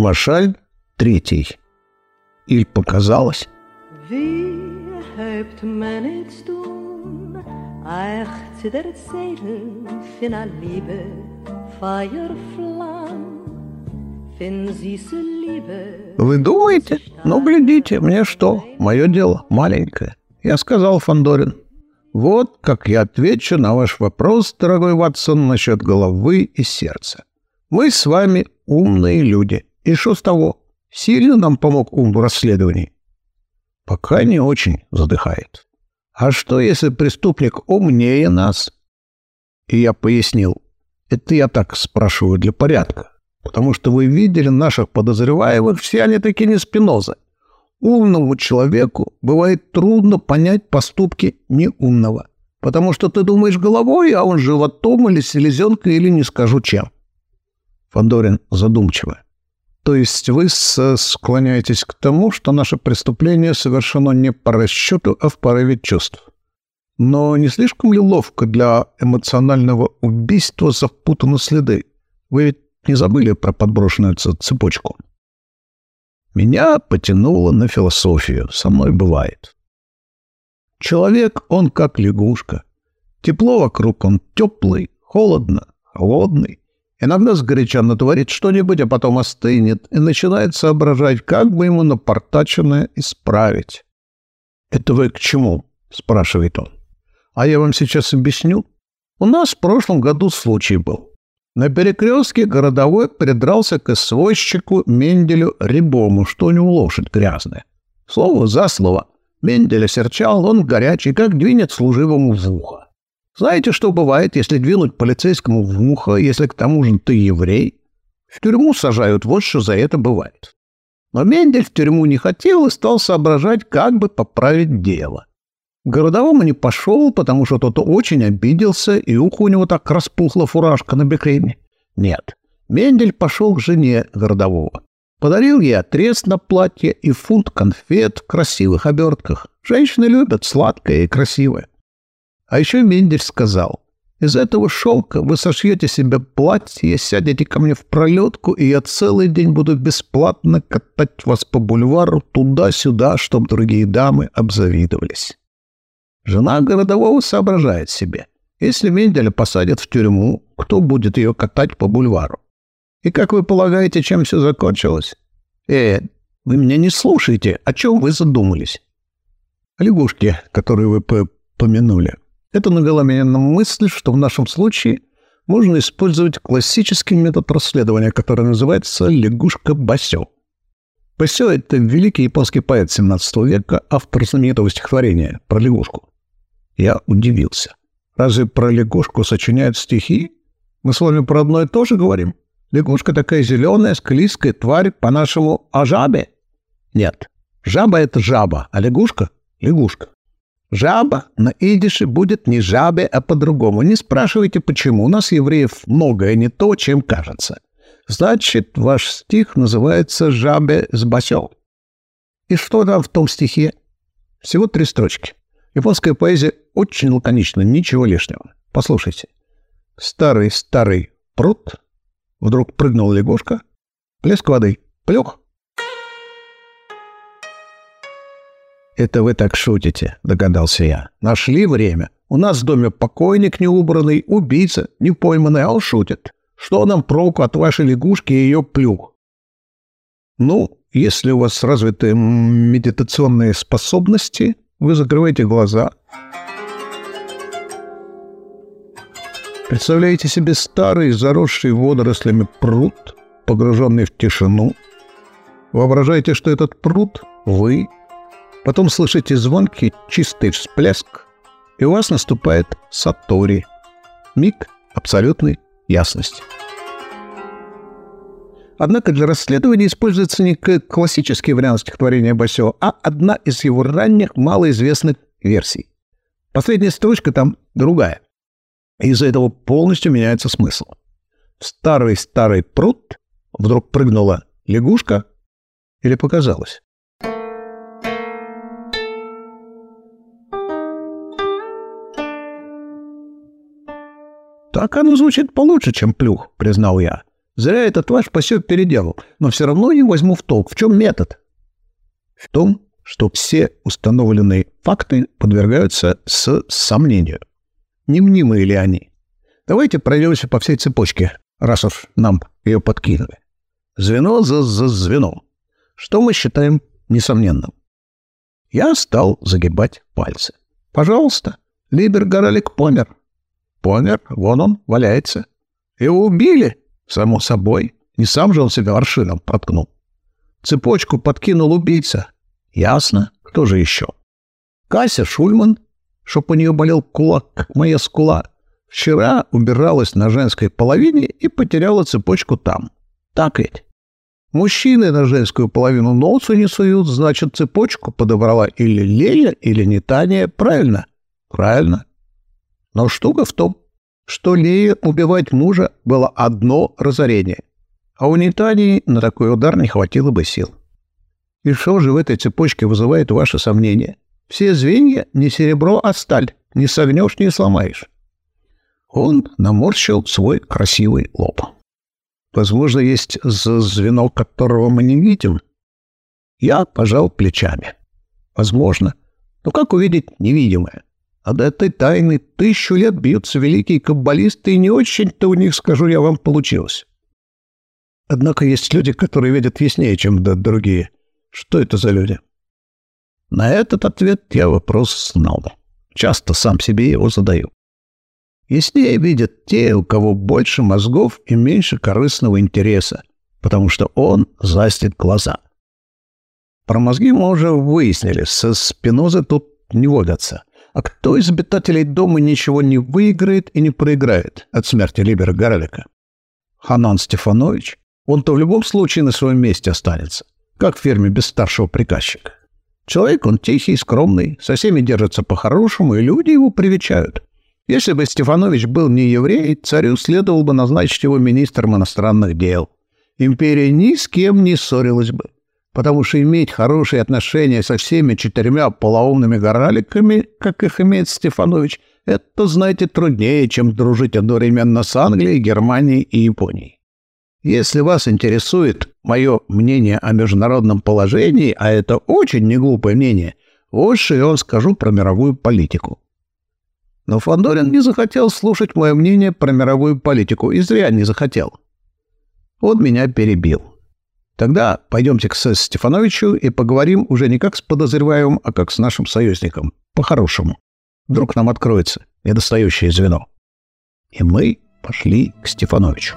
Машаль третий. Иль показалось? Вы думаете? Ну, глядите, мне что? Мое дело маленькое. Я сказал Фандорин. Вот как я отвечу на ваш вопрос, дорогой Ватсон, насчет головы и сердца. Мы с вами умные люди. И что с того? Сильно нам помог ум в расследовании? Пока не очень задыхает. А что, если преступник умнее нас? И я пояснил. Это я так спрашиваю для порядка. Потому что вы видели наших подозреваемых, все они такие не спинозы. Умному человеку бывает трудно понять поступки неумного. Потому что ты думаешь головой, а он животом или селезенкой, или не скажу чем. Фандорин задумчиво. То есть вы склоняетесь к тому, что наше преступление совершено не по расчету, а в порыве чувств. Но не слишком ли ловко для эмоционального убийства запутаны следы? Вы ведь не забыли про подброшенную цепочку? Меня потянуло на философию. Со мной бывает. Человек, он как лягушка. Тепло вокруг, он теплый, холодно, холодный. Иногда сгоряча натворит что-нибудь, а потом остынет и начинает соображать, как бы ему напортаченное исправить. «Это вы к чему?» — спрашивает он. «А я вам сейчас объясню. У нас в прошлом году случай был. На перекрестке городовой придрался к извозчику Менделю Рябому, что у него лошадь грязная. Слово за слово. Мендель осерчал, он горячий, как двинет служивому в ухо. Знаете, что бывает, если двинуть полицейскому в ухо, если к тому же ты еврей? В тюрьму сажают, вот что за это бывает. Но Мендель в тюрьму не хотел и стал соображать, как бы поправить дело. Городовому не пошел, потому что тот очень обиделся, и ухо у него так распухла фуражка на бекреме. Нет, Мендель пошел к жене городового. Подарил ей отрез на платье и фунт конфет в красивых обертках. Женщины любят сладкое и красивое. А еще Мендель сказал, из этого шелка вы сошьете себе платье, сядете ко мне в пролетку, и я целый день буду бесплатно катать вас по бульвару туда-сюда, чтобы другие дамы обзавидовались. Жена городового соображает себе. Если Менделя посадят в тюрьму, кто будет ее катать по бульвару? И как вы полагаете, чем все закончилось? Э, вы меня не слушаете. О чем вы задумались? О лягушке, которую вы помянули. Это навело меня на мысль, что в нашем случае можно использовать классический метод расследования, который называется «лягушка Басё». Басё — это великий японский поэт XVII века, автор знаменитого стихотворения про лягушку. Я удивился. Разве про лягушку сочиняют стихи? Мы с вами про одно и то же говорим. Лягушка такая зеленая, склизкая тварь, по-нашему, а жабе? Нет. Жаба — это жаба, а лягушка — лягушка. Жаба на идише будет не жабе, а по-другому. Не спрашивайте, почему. У нас, евреев, многое не то, чем кажется. Значит, ваш стих называется «Жабе с басел». И что там в том стихе? Всего три строчки. Японская поэзия очень лаконична, ничего лишнего. Послушайте. Старый-старый пруд. Вдруг прыгнула лягушка. Плеск воды. Плюх. «Это вы так шутите», — догадался я. «Нашли время. У нас в доме покойник неубранный, убийца, не пойманный, а он шутит. Что нам проку от вашей лягушки и ее плюх?» «Ну, если у вас развиты медитационные способности, вы закрываете глаза. Представляете себе старый, заросший водорослями пруд, погруженный в тишину. Воображаете, что этот пруд — вы. Потом слышите звонкий, чистый всплеск, и у вас наступает сатори. Миг абсолютной ясности. Однако для расследования используется не классический вариант стихотворения Басё, а одна из его ранних малоизвестных версий. Последняя строчка там другая. Из-за этого полностью меняется смысл. В старый-старый пруд вдруг прыгнула лягушка или показалось? Так оно звучит получше, чем плюх, признал я. Зря этот ваш посек переделал, но все равно не возьму в толк. В чем метод? В том, что все установленные факты подвергаются с сомнению. Не мнимые ли они? Давайте пройдемся по всей цепочке, раз уж нам ее подкинули. Звено за, за звеном. Что мы считаем несомненным? Я стал загибать пальцы. Пожалуйста, Либер Горалик помер. Помер, вон он, валяется. Его убили, само собой. Не сам же он себя аршином проткнул. Цепочку подкинул убийца. Ясно, кто же еще? Кася Шульман, чтоб у нее болел кулак, как моя скула. Вчера убиралась на женской половине и потеряла цепочку там. Так ведь? Мужчины на женскую половину носу не суют, значит, цепочку подобрала или Лея, или Нетания. Правильно? Правильно. Но штука в том, что Лея убивать мужа было одно разорение, а у Нетании на такой удар не хватило бы сил. И что же в этой цепочке вызывает ваши сомнения? Все звенья не серебро, а сталь. Не согнешь, не сломаешь. Он наморщил свой красивый лоб. Возможно, есть звено, которого мы не видим. Я пожал плечами. Возможно. Но как увидеть невидимое? До этой тайны тысячу лет бьются великие каббалисты, и не очень-то у них, скажу я вам, получилось. Однако есть люди, которые видят яснее, чем другие. Что это за люди? На этот ответ я вопрос знал. Часто сам себе его задаю. Яснее видят те, у кого больше мозгов и меньше корыстного интереса, потому что он застит глаза. Про мозги мы уже выяснили, со спинозы тут не водятся. А кто из обитателей дома ничего не выиграет и не проиграет от смерти Либера Горелика? Ханан Стефанович? Он-то в любом случае на своем месте останется, как в ферме без старшего приказчика. Человек он тихий, скромный, со всеми держится по-хорошему, и люди его привечают. Если бы Стефанович был не еврей, царю следовало бы назначить его министром иностранных дел. Империя ни с кем не ссорилась бы, потому что иметь хорошие отношения со всеми четырьмя полоумными гораликами, как их имеет Стефанович, это, знаете, труднее, чем дружить одновременно с Англией, Германией и Японией. Если вас интересует мое мнение о международном положении, а это очень неглупое мнение, что я вам скажу про мировую политику. Но Фандорин не захотел слушать мое мнение про мировую политику, и зря не захотел. Он меня перебил. Тогда пойдемте к С. Стефановичу и поговорим уже не как с подозреваемым, а как с нашим союзником. По-хорошему. Вдруг нам откроется недостающее звено. И мы пошли к Стефановичу.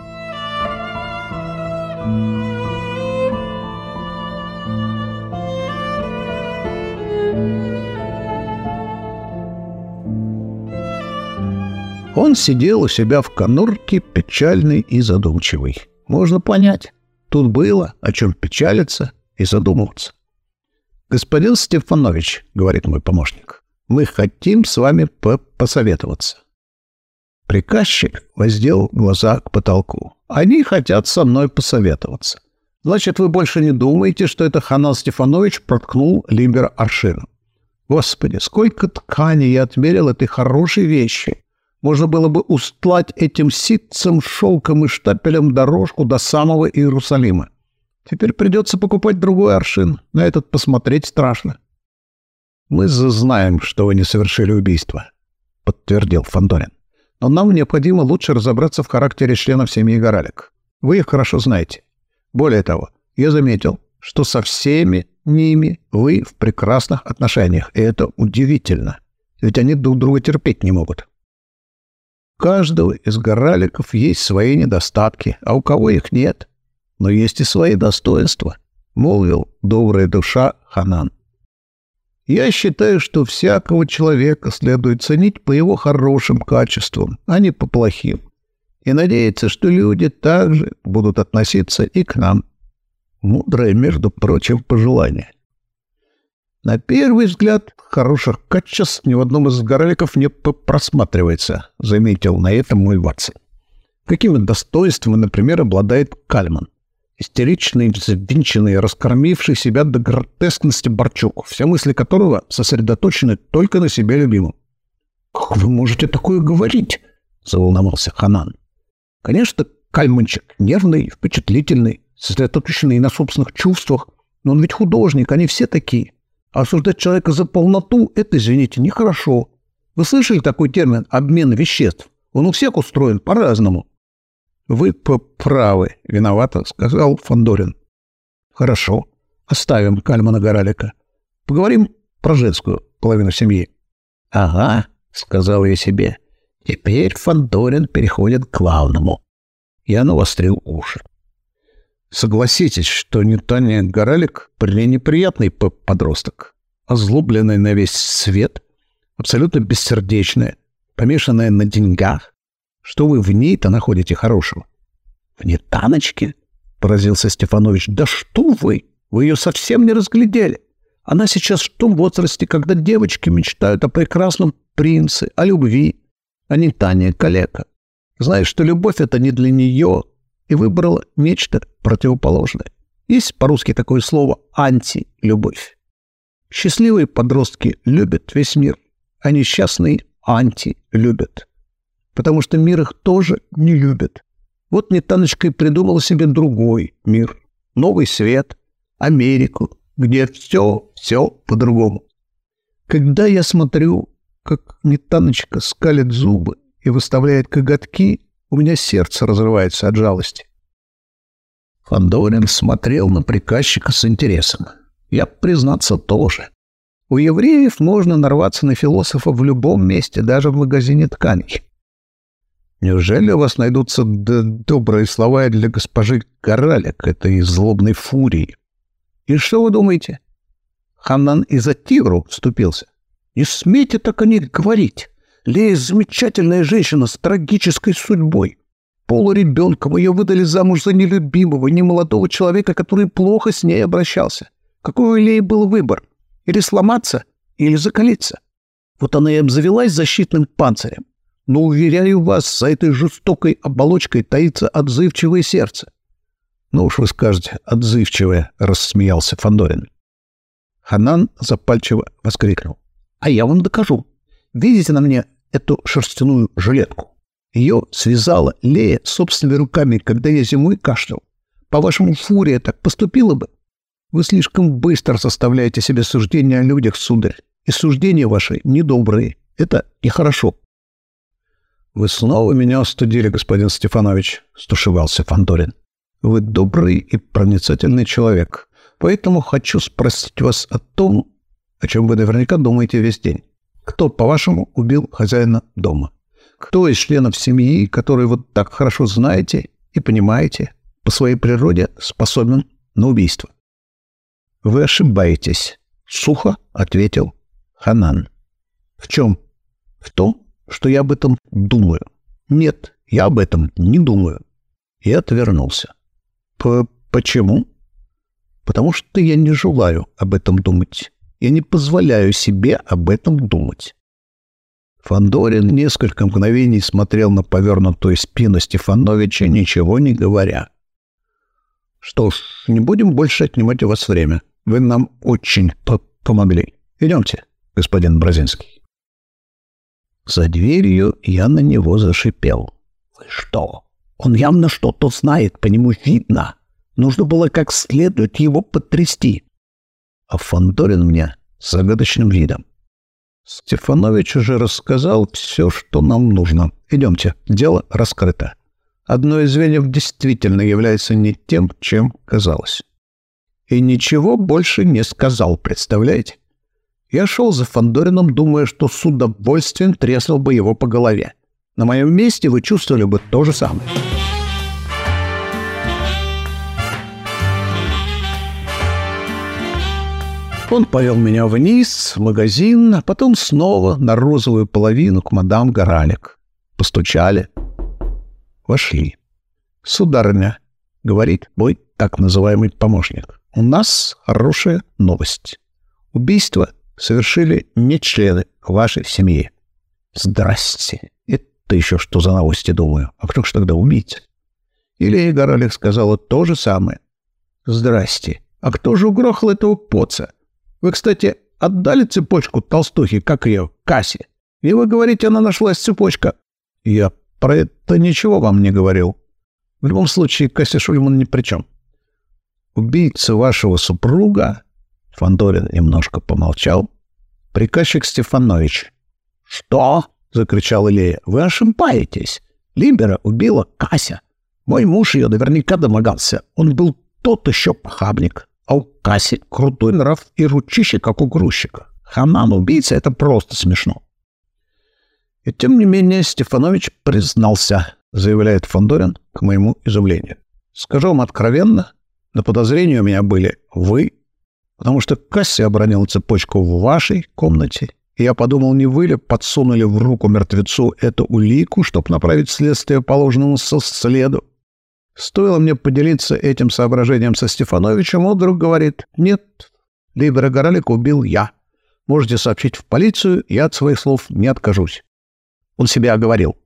Он сидел у себя в конурке, печальный и задумчивый. Можно понять, тут было о чем печалиться и задумываться. «Господин Стефанович», — говорит мой помощник, — «мы хотим с вами по посоветоваться». Приказчик воздел глаза к потолку. «Они хотят со мной посоветоваться. Значит, вы больше не думаете, что это Ханал Стефанович проткнул Либера Аршином? Господи, сколько ткани я отмерил этой хорошей вещи!» Можно было бы устлать этим ситцем, шелком и штапелем дорожку до самого Иерусалима. Теперь придется покупать другой аршин. На этот посмотреть страшно. «Мы знаем, что вы не совершили убийство», — подтвердил Фандорин. «Но нам необходимо лучше разобраться в характере членов семьи Горалик. Вы их хорошо знаете. Более того, я заметил, что со всеми ними вы в прекрасных отношениях, и это удивительно. Ведь они друг друга терпеть не могут» каждого из гораликов есть свои недостатки, а у кого их нет. Но есть и свои достоинства, — молвил добрая душа Ханан. Я считаю, что всякого человека следует ценить по его хорошим качествам, а не по плохим. И надеяться, что люди также будут относиться и к нам. Мудрое, между прочим, пожелание. На первый взгляд, хороших качеств ни в одном из гореликов не просматривается, заметил на этом мой Ватсон. Какими достоинствами, например, обладает Кальман? Истеричный, взвинченный, раскормивший себя до гротескности Борчук, все мысли которого сосредоточены только на себе любимом. «Как вы можете такое говорить?» — заволновался Ханан. «Конечно, Кальманчик нервный, впечатлительный, сосредоточенный на собственных чувствах. Но он ведь художник, они все такие. А осуждать человека за полноту – это, извините, нехорошо. Вы слышали такой термин «обмен веществ»? Он у всех устроен по-разному. Вы правы, виновато, сказал Фандорин. Хорошо, оставим Кальмана Горалика. Поговорим про женскую половину семьи. Ага, сказал я себе. Теперь Фандорин переходит к главному. Я навострил уши. Согласитесь, что Ньютония Горалик пренеприятный подросток, озлобленный на весь свет, абсолютно бессердечная, помешанная на деньгах. Что вы в ней-то находите хорошего? В ней Таночке? Поразился Стефанович. Да что вы? Вы ее совсем не разглядели. Она сейчас в том возрасте, когда девочки мечтают о прекрасном принце, о любви, а не Таня калека. Знает, что любовь — это не для нее, и выбрала нечто противоположное. Есть по-русски такое слово «антилюбовь». Счастливые подростки любят весь мир, а несчастные анти-любят. Потому что мир их тоже не любит. Вот мне Таночка и придумала себе другой мир. Новый свет, Америку, где все, все по-другому. Когда я смотрю, как Нетаночка скалит зубы и выставляет коготки, у меня сердце разрывается от жалости. Фандорин смотрел на приказчика с интересом. Я, признаться, тоже. У евреев можно нарваться на философа в любом месте, даже в магазине тканей. Неужели у вас найдутся добрые слова для госпожи Коралек, этой злобной фурии? И что вы думаете? Ханан из-за тигру вступился. Не смейте так о них говорить. Лея замечательная женщина с трагической судьбой. Полуребенком ее выдали замуж за нелюбимого, немолодого человека, который плохо с ней обращался. Какой у Леи был выбор? Или сломаться, или закалиться? Вот она и обзавелась защитным панцирем. Но, уверяю вас, за этой жестокой оболочкой таится отзывчивое сердце. «Ну уж вы скажете, отзывчивое», — рассмеялся Фандорин. Ханан запальчиво воскликнул. «А я вам докажу. Видите на мне эту шерстяную жилетку? Ее связала Лея собственными руками, когда я зимой кашлял. По-вашему, фурия так поступила бы? Вы слишком быстро составляете себе суждения о людях, сударь, и суждения ваши недобрые. Это нехорошо. — Вы снова меня остудили, господин Стефанович, — стушевался Фандорин. Вы добрый и проницательный человек, поэтому хочу спросить вас о том, о чем вы наверняка думаете весь день. Кто, по-вашему, убил хозяина дома? Кто из членов семьи, который вот так хорошо знаете и понимаете, по своей природе способен на убийство? Вы ошибаетесь, сухо ответил Ханан. В чем? В том, что я об этом думаю. Нет, я об этом не думаю. И отвернулся. П Почему? Потому что я не желаю об этом думать. Я не позволяю себе об этом думать. Фандорин несколько мгновений смотрел на повернутую спину Стефановича, ничего не говоря. «Что ж, не будем больше отнимать у вас время. Вы нам очень по помогли. Идемте, господин Бразинский». За дверью я на него зашипел. «Вы что? Он явно что-то знает, по нему видно. Нужно было как следует его потрясти». А Фандорин мне с загадочным видом. Стефанович уже рассказал все, что нам нужно. Идемте, дело раскрыто. Одно из звеньев действительно является не тем, чем казалось. И ничего больше не сказал, представляете? Я шел за Фандорином, думая, что с удовольствием треснул бы его по голове. На моем месте вы чувствовали бы то же самое. Он повел меня вниз, в магазин, а потом снова на розовую половину к мадам Горалик. Постучали. Вошли. «Сударыня», — говорит мой так называемый помощник, — «у нас хорошая новость. Убийство совершили не члены вашей семьи». «Здрасте. Это еще что за новости, думаю. А кто ж тогда убийца?» Или Горалик сказала то же самое. «Здрасте. А кто же угрохал этого поца?» Вы, кстати, отдали цепочку толстухи, как ее, Кассе? И вы говорите, она нашлась цепочка. Я про это ничего вам не говорил. В любом случае, Кася Шульман ни при чем. Убийца вашего супруга, Фандорин немножко помолчал, приказчик Стефанович. Что? закричал Илья. Вы ошибаетесь. Либера убила Кася. Мой муж ее наверняка домогался. Он был тот еще похабник. А у Каси крутой нрав и ручище, как у грузчика. Ханан убийца — это просто смешно. И тем не менее Стефанович признался, заявляет Фандорин к моему изумлению. Скажу вам откровенно, на подозрении у меня были вы, потому что Касси обронил цепочку в вашей комнате, и я подумал, не вы ли подсунули в руку мертвецу эту улику, чтобы направить следствие по ложному следу. Стоило мне поделиться этим соображением со Стефановичем, он вдруг говорит, «Нет, Либера Горалик убил я. Можете сообщить в полицию, я от своих слов не откажусь». Он себя оговорил.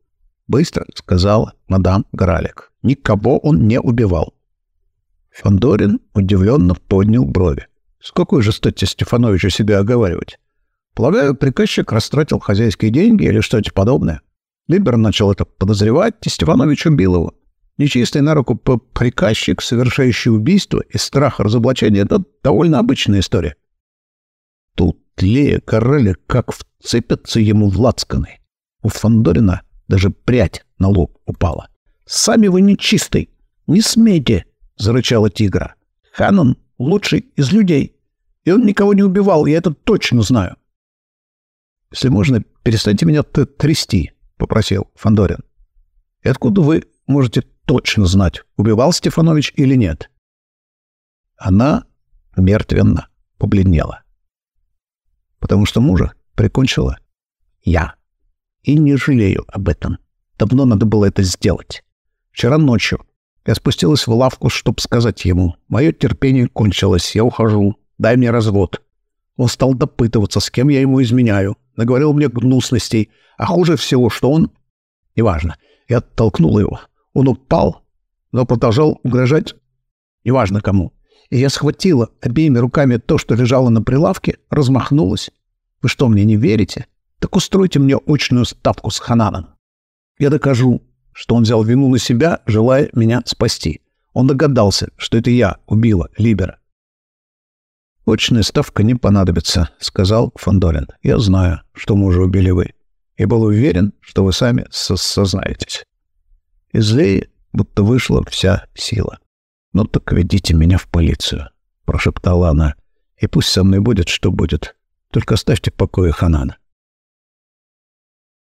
Быстро сказала мадам Горалик. Никого он не убивал. Фандорин удивленно поднял брови. С какой же стати Стефановичу себя оговаривать? Полагаю, приказчик растратил хозяйские деньги или что-то подобное. Либер начал это подозревать, и Стефанович убил его. Нечистый на руку приказчик, совершающий убийство из страха разоблачения — это довольно обычная история. Тут Лея Карелли как вцепятся ему в лацканы. У Фандорина даже прядь на лоб упала. «Сами вы нечистый! Не смейте!» — зарычала тигра. «Ханон лучший из людей, и он никого не убивал, я это точно знаю». «Если можно, перестаньте меня трясти», — попросил Фандорин. «И откуда вы можете точно знать, убивал Стефанович или нет?» Она мертвенно побледнела. «Потому что мужа прикончила я. И не жалею об этом. Давно надо было это сделать. Вчера ночью я спустилась в лавку, чтобы сказать ему, «Мое терпение кончилось, я ухожу, дай мне развод». Он стал допытываться, с кем я ему изменяю, наговорил мне гнусностей, а хуже всего, что он... Неважно, я оттолкнул его. Он упал, но продолжал угрожать, неважно кому. И я схватила обеими руками то, что лежало на прилавке, размахнулась. Вы что, мне не верите? Так устройте мне очную ставку с Хананом. Я докажу, что он взял вину на себя, желая меня спасти. Он догадался, что это я убила Либера. «Очная ставка не понадобится», — сказал Фандорин. «Я знаю, что мужа убили вы, и был уверен, что вы сами со сознаетесь». Из Леи будто вышла вся сила. «Ну так ведите меня в полицию», — прошептала она. «И пусть со мной будет, что будет. Только оставьте в покое Ханана».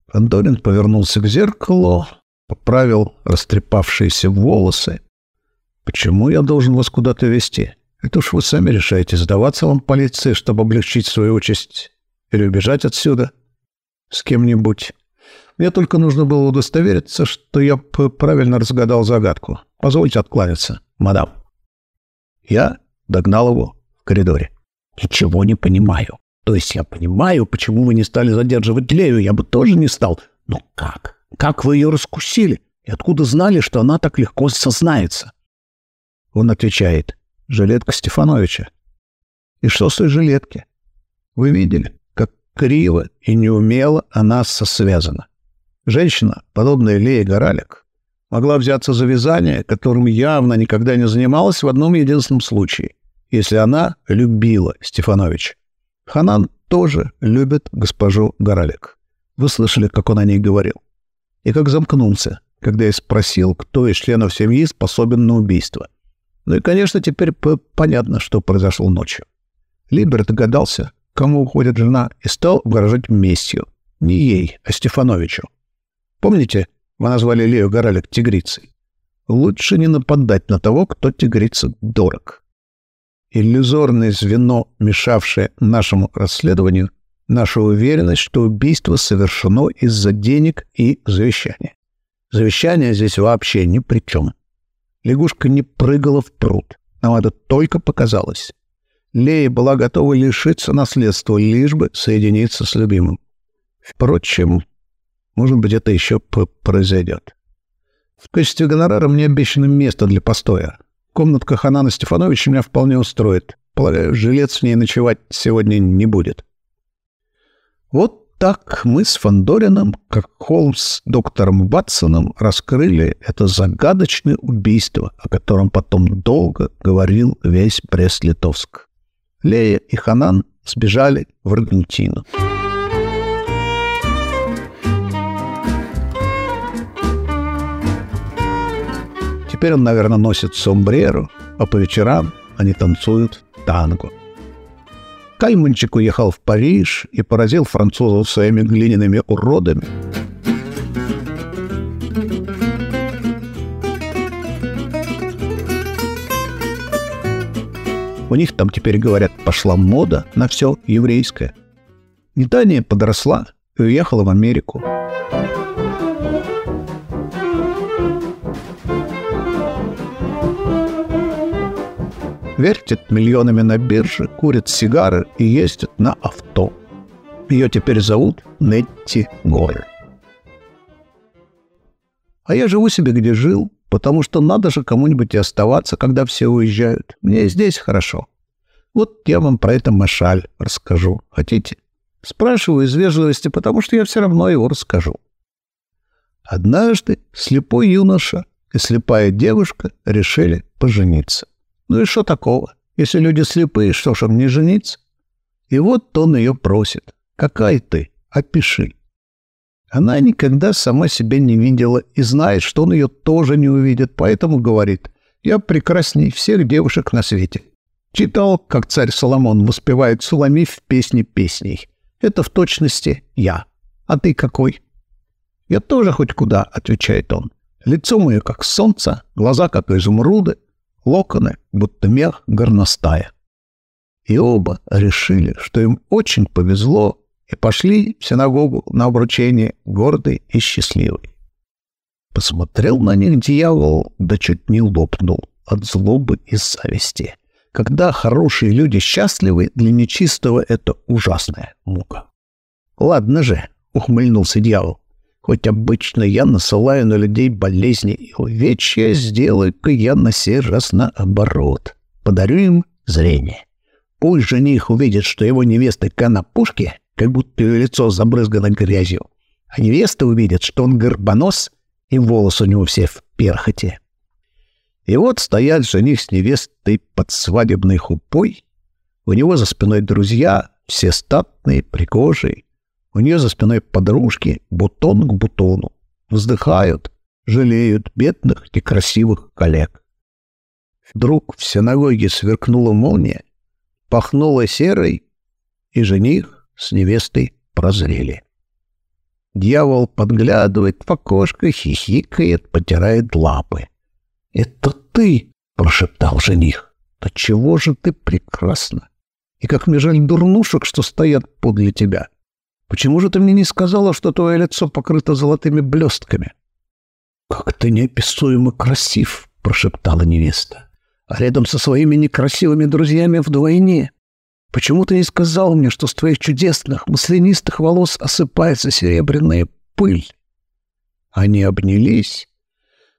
Фандорин повернулся к зеркалу, поправил растрепавшиеся волосы. «Почему я должен вас куда-то вести? Это уж вы сами решаете, сдаваться вам полиции, чтобы облегчить свою участь, или убежать отсюда с кем-нибудь. Мне только нужно было удостовериться, что я правильно разгадал загадку. Позвольте откланяться, мадам». Я догнал его в коридоре. «Ничего не понимаю. То есть я понимаю, почему вы не стали задерживать Лею, я бы тоже не стал. Но как? Как вы ее раскусили? И откуда знали, что она так легко сознается?» Он отвечает. «Жилетка Стефановича». «И что с той жилетки? Вы видели, как криво и неумело она сосвязана? Женщина, подобная Лее Горалик, могла взяться за вязание, которым явно никогда не занималась в одном единственном случае, если она любила Стефановича. Ханан тоже любит госпожу Горалик. Вы слышали, как он о ней говорил. И как замкнулся, когда я спросил, кто из членов семьи способен на убийство. Ну и, конечно, теперь понятно, что произошло ночью. Либер догадался, кому уходит жена, и стал угрожать местью. Не ей, а Стефановичу. Помните, вы назвали Лею Горалик тигрицей? Лучше не нападать на того, кто тигрица дорог иллюзорное звено, мешавшее нашему расследованию, наша уверенность, что убийство совершено из-за денег и завещания. Завещание здесь вообще ни при чем. Лягушка не прыгала в пруд. Нам это только показалось. Лея была готова лишиться наследства, лишь бы соединиться с любимым. Впрочем, может быть, это еще произойдет. В качестве гонорара мне обещано место для постоя. Комнатка Ханана Стефановича меня вполне устроит. Полагаю, жилец в ней ночевать сегодня не будет. Вот так мы с Фандорином, как Холмс с доктором Ватсоном, раскрыли это загадочное убийство, о котором потом долго говорил весь Брест-Литовск. Лея и Ханан сбежали в Аргентину. Теперь он, наверное, носит сомбреро, а по вечерам они танцуют танго. Кальманчик уехал в Париж и поразил французов своими глиняными уродами. У них там теперь, говорят, пошла мода на все еврейское. Нитания подросла и уехала в Америку. Вертит миллионами на бирже, курит сигары и ездит на авто. Ее теперь зовут Нетти Гор. А я живу себе, где жил, потому что надо же кому-нибудь и оставаться, когда все уезжают. Мне здесь хорошо. Вот я вам про это Машаль расскажу. Хотите? Спрашиваю из вежливости, потому что я все равно его расскажу. Однажды слепой юноша и слепая девушка решили пожениться. Ну и что такого? Если люди слепые, что ж им не жениться? И вот он ее просит. Какая ты? Опиши. Она никогда сама себя не видела и знает, что он ее тоже не увидит, поэтому говорит, я прекрасней всех девушек на свете. Читал, как царь Соломон воспевает Сулами в песне песней. Это в точности я. А ты какой? Я тоже хоть куда, отвечает он. Лицо мое как солнце, глаза как изумруды, локоны, будто мех горностая. И оба решили, что им очень повезло, и пошли в синагогу на обручение гордый и счастливый. Посмотрел на них дьявол, да чуть не лопнул от злобы и зависти. Когда хорошие люди счастливы, для нечистого это ужасная мука. «Ладно же», — ухмыльнулся дьявол, Хоть обычно я насылаю на людей болезни и увечья, сделаю-ка я на сей раз наоборот. Подарю им зрение. Пусть жених увидит, что его невеста конопушки, как будто ее лицо забрызгано грязью, а невеста увидит, что он горбонос и волосы у него все в перхоти. И вот стоят жених с невестой под свадебной хупой, у него за спиной друзья, все статные, пригожие, у нее за спиной подружки, бутон к бутону. Вздыхают, жалеют бедных и красивых коллег. Вдруг в синагоге сверкнула молния, пахнула серой, и жених с невестой прозрели. Дьявол подглядывает в окошко, хихикает, потирает лапы. «Это ты!» — прошептал жених. «Да чего же ты прекрасна! И как мне жаль дурнушек, что стоят подле тебя!» Почему же ты мне не сказала, что твое лицо покрыто золотыми блестками? — Как ты неописуемо красив, — прошептала невеста. — А рядом со своими некрасивыми друзьями вдвойне. Почему ты не сказал мне, что с твоих чудесных, маслянистых волос осыпается серебряная пыль? Они обнялись,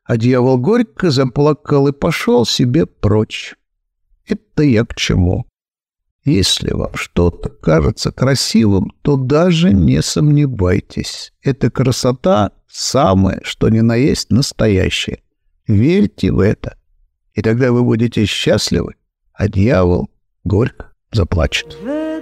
а дьявол горько заплакал и пошел себе прочь. Это я к чему? Если вам что-то кажется красивым, то даже не сомневайтесь. Эта красота самое, что ни на есть настоящее. Верьте в это, и тогда вы будете счастливы, а дьявол горько заплачет. Вы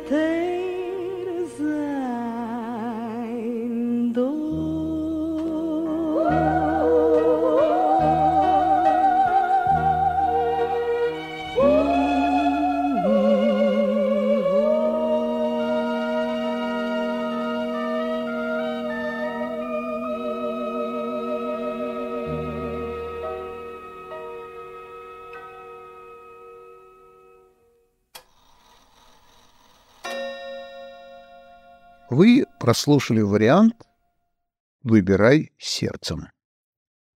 прослушали вариант «Выбирай сердцем».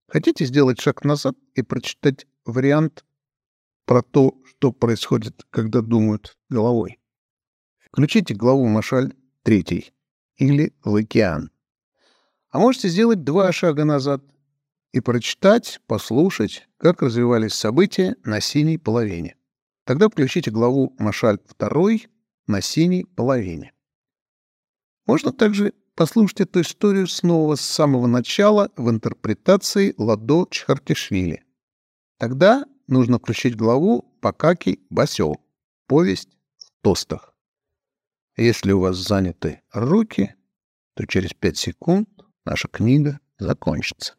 Хотите сделать шаг назад и прочитать вариант про то, что происходит, когда думают головой? Включите главу Машаль 3 или в океан. А можете сделать два шага назад и прочитать, послушать, как развивались события на синей половине. Тогда включите главу Машаль 2 на синей половине. Можно также послушать эту историю снова с самого начала в интерпретации Ладо Чхартишвили. Тогда нужно включить главу «Покаки Басел. Повесть в тостах». Если у вас заняты руки, то через пять секунд наша книга закончится.